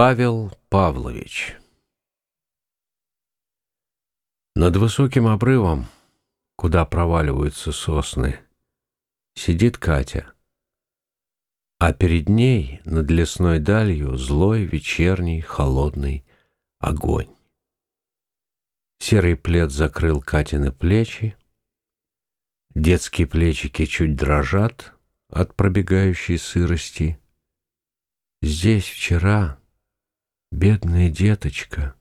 Павел Павлович Над высоким обрывом, куда проваливаются сосны, сидит Катя, а перед ней над лесной далью злой вечерний холодный огонь. Серый плед закрыл Катины плечи, детские плечики чуть дрожат от пробегающей сырости. Здесь вчера Бедная деточка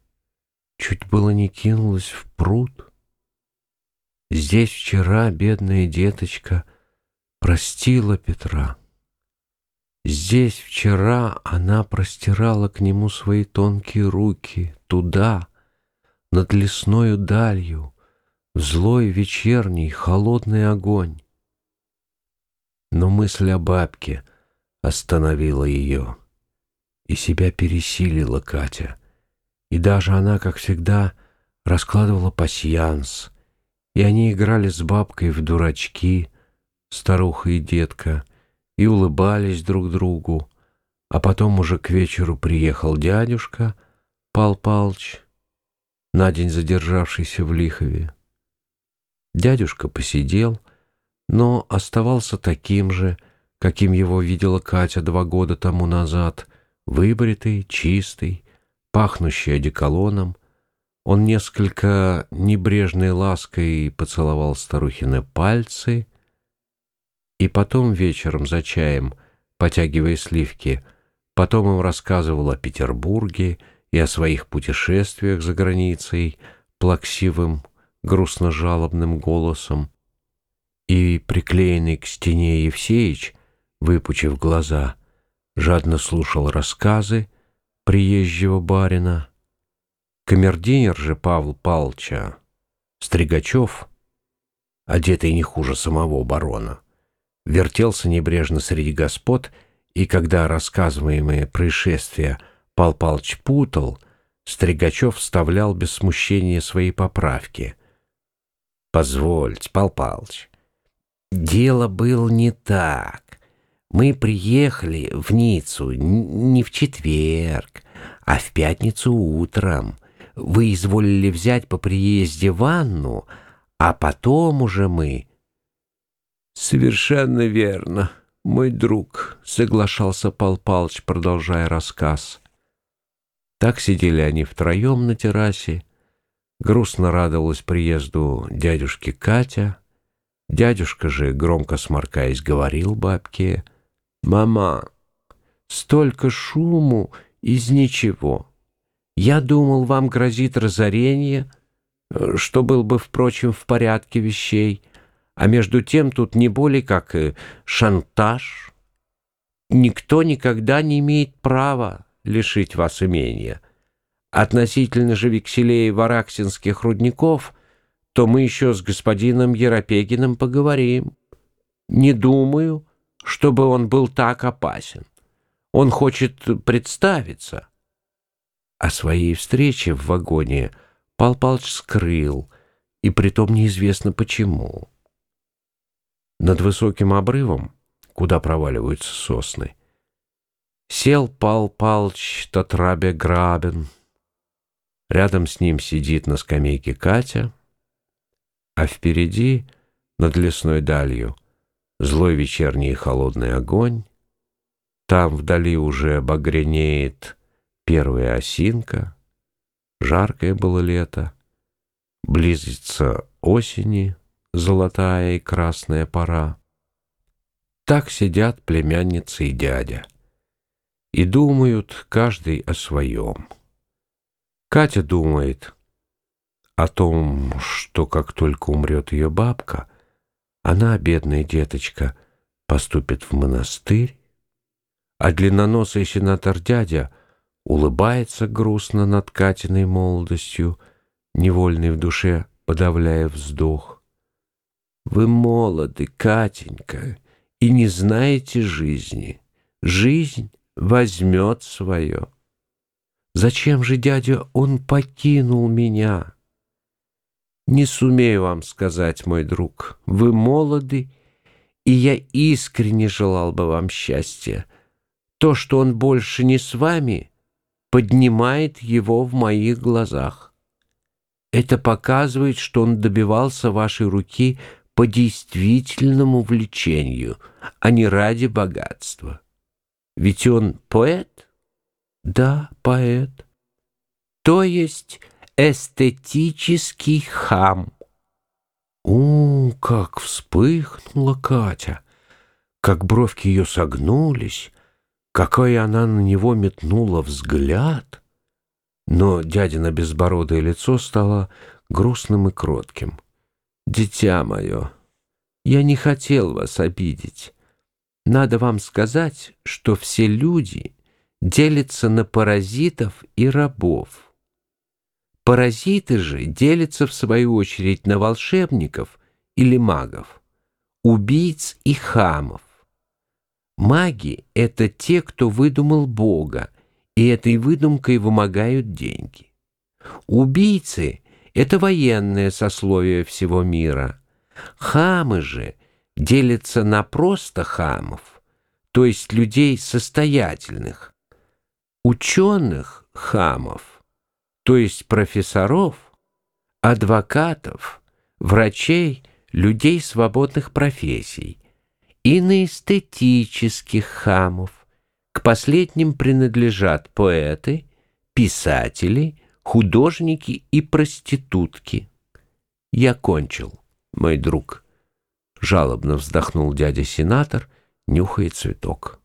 чуть было не кинулась в пруд. Здесь вчера бедная деточка простила Петра. Здесь вчера она простирала к нему свои тонкие руки, туда, над лесною далью, в злой вечерний холодный огонь. Но мысль о бабке остановила ее и себя пересилила Катя. И даже она, как всегда, раскладывала пасьянс, и они играли с бабкой в дурачки, старуха и детка, и улыбались друг другу, а потом уже к вечеру приехал дядюшка Пал Палч, на день задержавшийся в Лихове. Дядюшка посидел, но оставался таким же, каким его видела Катя два года тому назад — Выбритый, чистый, пахнущий одеколоном, он несколько небрежной лаской поцеловал старухины пальцы и потом вечером за чаем, потягивая сливки, потом им рассказывал о Петербурге и о своих путешествиях за границей плаксивым, грустно-жалобным голосом. И приклеенный к стене Евсеич, выпучив глаза — жадно слушал рассказы приезжего барина. Камердинер же Павла Палча, Стригачев, одетый не хуже самого барона, вертелся небрежно среди господ, и когда рассказываемые происшествия Пал Палч путал, Стригачев вставлял без смущения свои поправки. «Позвольте, Пал Палч, дело было не так. Мы приехали в Ниццу не в четверг, а в пятницу утром. Вы изволили взять по приезде ванну, а потом уже мы... Совершенно верно, мой друг, соглашался Пал Палыч, продолжая рассказ. Так сидели они втроем на террасе. Грустно радовалась приезду дядюшки Катя. Дядюшка же, громко сморкаясь, говорил бабке — «Мама, столько шуму из ничего. Я думал, вам грозит разорение, что был бы, впрочем, в порядке вещей, а между тем тут не более как и шантаж. Никто никогда не имеет права лишить вас имения. Относительно же векселей вараксинских рудников, то мы еще с господином Еропегиным поговорим. Не думаю, чтобы он был так опасен. Он хочет представиться. О своей встрече в вагоне Пал Палыч скрыл, и притом неизвестно почему. Над высоким обрывом, куда проваливаются сосны, сел Пал Палыч Татрабе Грабен. Рядом с ним сидит на скамейке Катя, а впереди, над лесной далью, злой вечерний холодный огонь. Там вдали уже багрянеет первая осинка. Жаркое было лето. Близится осени, золотая и красная пора. Так сидят племянница и дядя. И думают каждый о своем. Катя думает о том, что как только умрет ее бабка — она, бедная деточка, поступит в монастырь, а длинноносый сенатор дядя улыбается грустно над Катиной молодостью, невольный в душе подавляя вздох. Вы молоды, Катенька, и не знаете жизни. Жизнь возьмет свое. Зачем же, дядя, он покинул меня? Не сумею вам сказать, мой друг. Вы молоды, и я искренне желал бы вам счастья. То, что он больше не с вами, поднимает его в моих глазах. Это показывает, что он добивался вашей руки по действительному влечению, а не ради богатства. Ведь он поэт? Да, поэт. То есть эстетический хам. У, как вспыхнула Катя, как бровки ее согнулись, какой она на него метнула взгляд. Но дядина безбородое лицо стало грустным и кротким. «Дитя мое, я не хотел вас обидеть. Надо вам сказать, что все люди делятся на паразитов и рабов. Паразиты же делятся в свою очередь на волшебников или магов, убийц и хамов. Маги — это те, кто выдумал Бога, и этой выдумкой вымогают деньги. Убийцы — это военное сословие всего мира. Хамы же делятся на просто хамов, то есть людей состоятельных, ученых хамов — то есть профессоров, адвокатов, врачей, людей свободных профессий, и на эстетических хамов. К последним принадлежат поэты, писатели, художники и проститутки. Я кончил, мой друг. Жалобно вздохнул дядя-сенатор, нюхая цветок.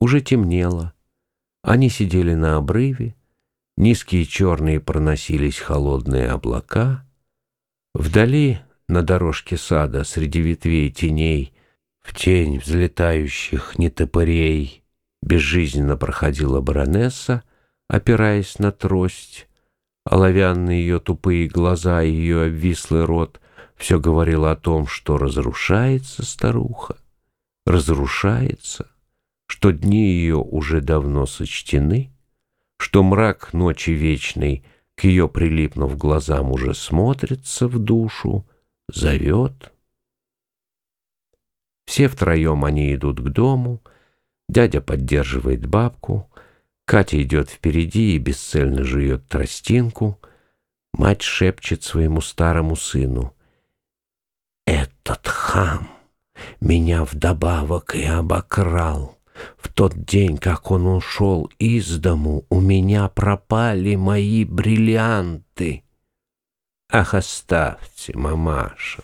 Уже темнело. Они сидели на обрыве, Низкие черные проносились холодные облака. Вдали, на дорожке сада, среди ветвей теней, в тень взлетающих нетопырей, безжизненно проходила баронесса, опираясь на трость. Оловянные ее тупые глаза и ее обвислый рот все говорило о том, что разрушается старуха, разрушается, что дни ее уже давно сочтены — что мрак ночи вечной к ее прилипнув глазам уже смотрится в душу, зовет. Все втроем они идут к дому, дядя поддерживает бабку, Катя идет впереди и бесцельно жует тростинку, мать шепчет своему старому сыну. «Этот хам меня вдобавок и обокрал». В тот день, как он ушел из дому, у меня пропали мои бриллианты. Ах, оставьте, мамаша,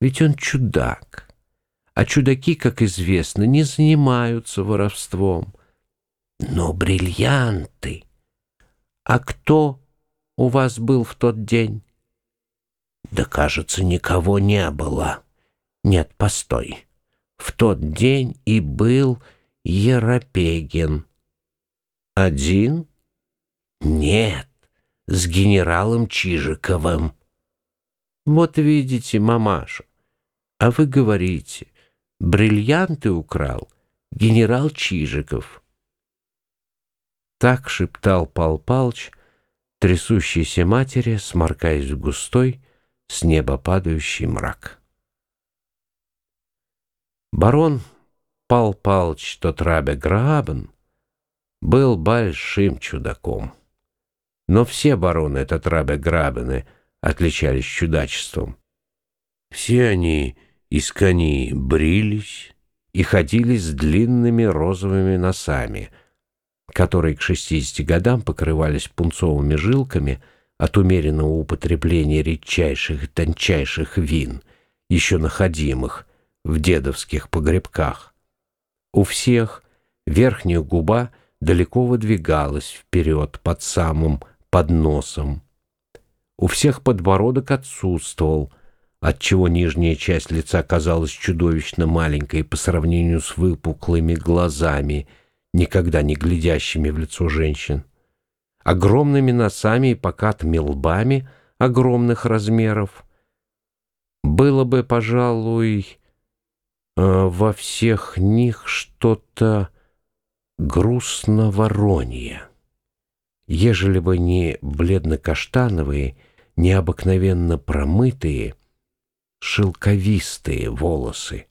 ведь он чудак. А чудаки, как известно, не занимаются воровством. Но бриллианты... А кто у вас был в тот день? Да, кажется, никого не было. Нет, постой. В тот день и был Еропегин. Один? Нет, с генералом Чижиковым. Вот видите, мамаша, а вы говорите, бриллианты украл генерал Чижиков. Так шептал Пал Палыч, трясущейся матери, сморкаясь в густой, с неба падающий мрак. Барон Пал Палыч Тотрабе Грабен был большим чудаком. Но все бароны Тотрабе Грабены отличались чудачеством. Все они из коней брились и ходили с длинными розовыми носами, которые к 60 годам покрывались пунцовыми жилками от умеренного употребления редчайших и тончайших вин, еще находимых в дедовских погребках. У всех верхняя губа далеко выдвигалась вперед под самым подносом. У всех подбородок отсутствовал, отчего нижняя часть лица казалась чудовищно маленькой по сравнению с выпуклыми глазами, никогда не глядящими в лицо женщин. Огромными носами и покатыми лбами огромных размеров. Было бы, пожалуй, во всех них что-то грустно-воронье. Ежели бы не бледно-каштановые, необыкновенно промытые, шелковистые волосы,